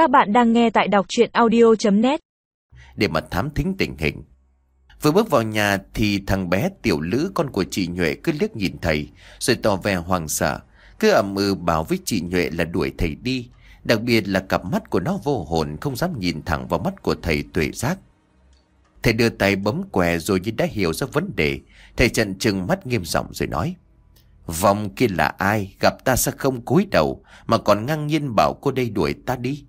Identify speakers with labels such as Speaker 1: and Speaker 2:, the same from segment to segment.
Speaker 1: Các bạn đang nghe tại đọc chuyện audio.net
Speaker 2: Để mà thám thính tình hình. Vừa bước vào nhà thì thằng bé tiểu lữ, con của chị Nhuệ, cứ liếc nhìn thầy, Rồi tỏ vẻ hoàng sợ. Cứ ẩm ừ bảo với chị Nhuệ là đuổi thầy đi. Đặc biệt là cặp mắt của nó vô hồn, Không dám nhìn thẳng vào mắt của thầy tuệ giác. Thầy đưa tay bấm què rồi như đã hiểu ra vấn đề. Thầy trận trừng mắt nghiêm giọng rồi nói, Vòng kia là ai? Gặp ta sẽ không cúi đầu, Mà còn ngang nhiên bảo cô đây đuổi ta đi.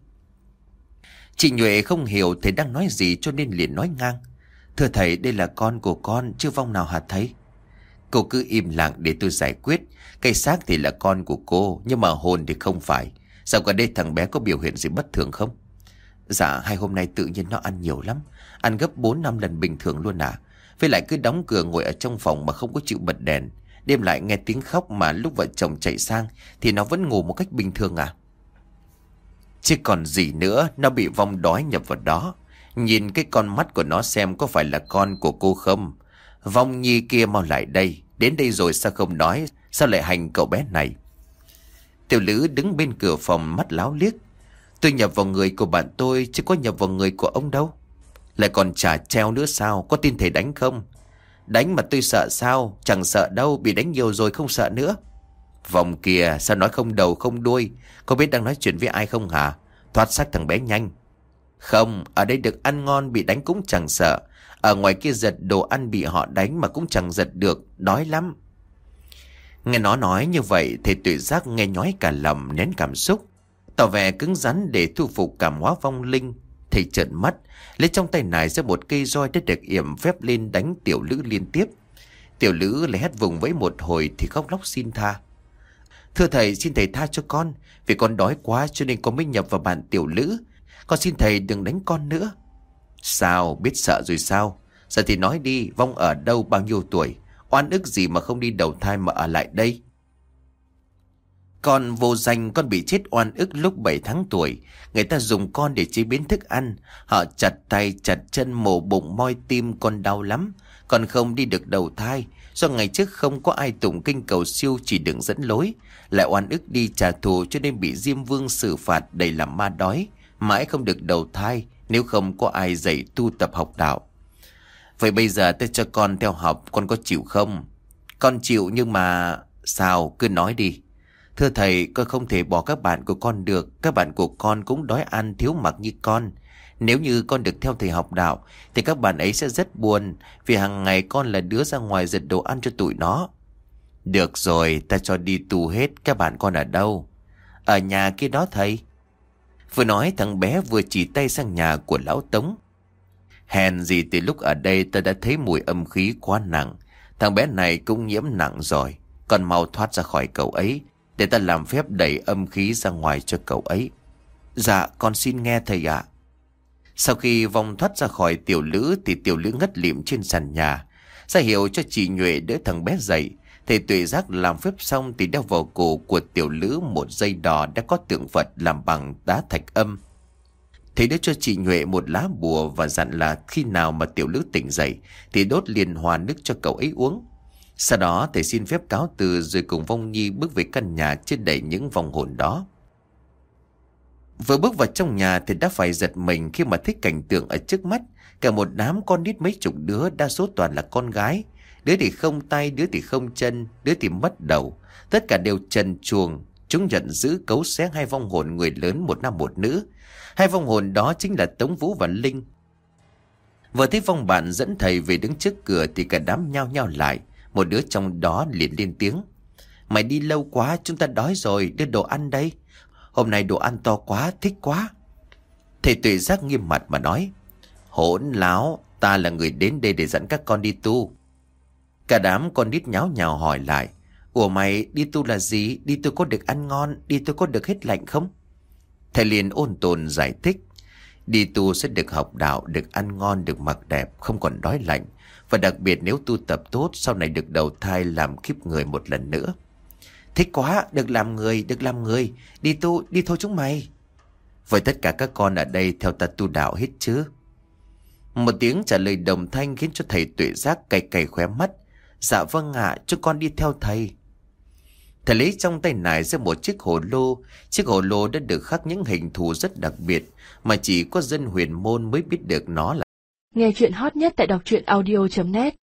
Speaker 2: Chị Nhuệ không hiểu thầy đang nói gì cho nên liền nói ngang. Thưa thầy, đây là con của con Chứ vong nào hả thầy? Cô cứ im lặng để tôi giải quyết. Cây xác thì là con của cô, Nhưng mà hồn thì không phải. Sao gần đây thằng bé có biểu hiện gì bất thường không? Dạ hai hôm nay tự nhiên nó ăn nhiều lắm. Ăn gấp 4 năm lần bình thường luôn à? Với lại cứ đóng cửa ngồi ở trong phòng mà không có chịu bật đèn. Đêm lại nghe tiếng khóc mà lúc vợ chồng chạy sang Thì nó vẫn ngủ một cách bình thường à? Chứ còn gì nữa, Nó bị vong đói nhập vào đó. Nhìn cái con mắt của nó xem có phải là con của cô không? Vong nhi kia mau lại đây, Đến đây rồi sao không nói? Sao lại hành cậu bé này? Tiểu lữ đứng bên cửa phòng mắt láo liếc. Tôi nhập vào người của bạn tôi, Chứ có nhập vào người của ông đâu. Lại còn trả treo nữa sao, Có tin thầy đánh không? Đánh mà tôi sợ sao, Chẳng sợ đâu, Bị đánh nhiều rồi không sợ nữa. Vòng kìa sao nói không đầu không đuôi? Có biết đang nói chuyện với ai không hả? Thoát xác thằng bé nhanh. Không, ở đây được ăn ngon bị đánh cũng chẳng sợ. Ở ngoài kia giật đồ ăn bị họ đánh Mà cũng chẳng giật được, Đói lắm. Nghe nó nói như vậy Thì tự giác nghe nhói cả lòng, nén cảm xúc. Tỏ vẻ cứng rắn để thu phục cảm hóa vong linh Thầy trợn mắt. Lấy trong tay nải ra một cây roi đã được yểm phép lên đánh tiểu lữ liên tiếp. Tiểu lữ lại hét vùng với một hồi thì khóc lóc xin tha. Thưa thầy, xin thầy tha cho con, Vì con đói quá cho nên con mới nhập vào bạn tiểu lữ. Con xin thầy đừng đánh con nữa. Sao, biết sợ rồi sao? Giờ thì nói đi, Vong ở đâu, bao nhiêu tuổi? Oan ức gì mà không đi đầu thai mà ở lại đây? Con vô danh, con bị chết oan ức lúc 7 tháng tuổi. Người ta dùng con để chế biến thức ăn. Họ chặt tay, chặt chân, mổ bụng, moi tim, con đau lắm. Còn không đi được đầu thai. Do ngày trước không có ai tụng kinh cầu siêu chỉ đừng dẫn lối, Lại oan ức đi trả thù cho nên bị Diêm Vương xử phạt đầy làm ma đói, Mãi không được đầu thai Nếu không có ai dạy tu tập học đạo. Vậy bây giờ tôi cho con theo học, Con có chịu không? Con chịu nhưng mà Sao? Cứ nói đi. Thưa thầy, con không thể bỏ các bạn của con được. Các bạn của con cũng đói ăn, thiếu mặc như con. Nếu như con được theo thầy học đạo, Thì các bạn ấy sẽ rất buồn Vì hàng ngày con là đứa ra ngoài giật đồ ăn cho tụi nó. Được rồi, ta cho đi tù hết, Các bạn con ở đâu? Ở nhà kia đó thầy. Vừa nói, thằng bé vừa chỉ tay sang nhà của lão Tống. Hèn gì từ lúc ở đây ta đã thấy mùi âm khí quá nặng. Thằng bé này cũng nhiễm nặng rồi. Còn mau thoát ra khỏi cậu ấy, để ta làm phép đẩy âm khí ra ngoài cho cậu ấy. Dạ con xin nghe thầy ạ. Sau khi vòng thoát ra khỏi tiểu lữ Thì tiểu lữ ngất lịm trên sàn nhà. Ra hiệu cho chị Nhuệ đỡ thằng bé dậy. Thầy tuệ giác làm phép xong Thì đeo vào cổ của tiểu lữ Một dây đỏ đã có tượng Phật Làm bằng đá thạch âm. Thầy đã cho chị Nhuệ một lá bùa Và dặn là khi nào mà tiểu lữ tỉnh dậy Thì đốt liền hòa nước cho cậu ấy uống. Sau đó thầy xin phép cáo từ rồi cùng Vong Nhi bước về căn nhà trên đầy những vòng hồn đó. Vừa bước vào trong nhà thì đã phải giật mình khi mà thấy cảnh tượng ở trước mắt. Cả một đám con nít mấy chục đứa, đa số toàn là con gái. Đứa thì không tay, đứa thì không chân, đứa thì mất đầu. Tất cả đều trần chuồng. Chúng nhận giữ cấu xé hai vong hồn người lớn một nam một nữ. Hai vong hồn đó chính là Tống Vũ và Linh. Vừa thấy vong bạn dẫn thầy về đứng trước cửa thì cả đám nhao nhao lại. Một đứa trong đó liền lên tiếng. Mày đi lâu quá, chúng ta đói rồi, đưa đồ ăn đây. Hôm nay đồ ăn to quá, thích quá. Thầy tuệ giác nghiêm mặt mà nói. Hỗn láo, ta là người đến đây để dẫn các con đi tu. Cả đám con nít nháo nhào hỏi lại. Ủa mày, đi tu là gì? Đi tu có được ăn ngon, đi tu có được hết lạnh không? Thầy liền ôn tồn giải thích. Đi tu sẽ được học đạo, được ăn ngon, được mặc đẹp, không còn đói lạnh. Và đặc biệt nếu tu tập tốt Sau này được đầu thai làm kiếp người một lần nữa Thích quá, Được làm người, Được làm người. Đi tu, Đi thôi chúng mày. Vậy tất cả các con ở đây Theo ta tu đạo hết chứ? Một tiếng trả lời đồng thanh Khiến cho thầy tuệ giác cày cày khóe mắt. Dạ vâng ạ Chúng con đi theo thầy. Thầy lấy trong tay nải ra một chiếc hồ lô. Chiếc hồ lô đã được khắc những hình thù rất đặc biệt, mà chỉ có dân huyền môn mới biết được nó là.
Speaker 3: Nghe chuyện hot nhất tại đọc truyện audio.net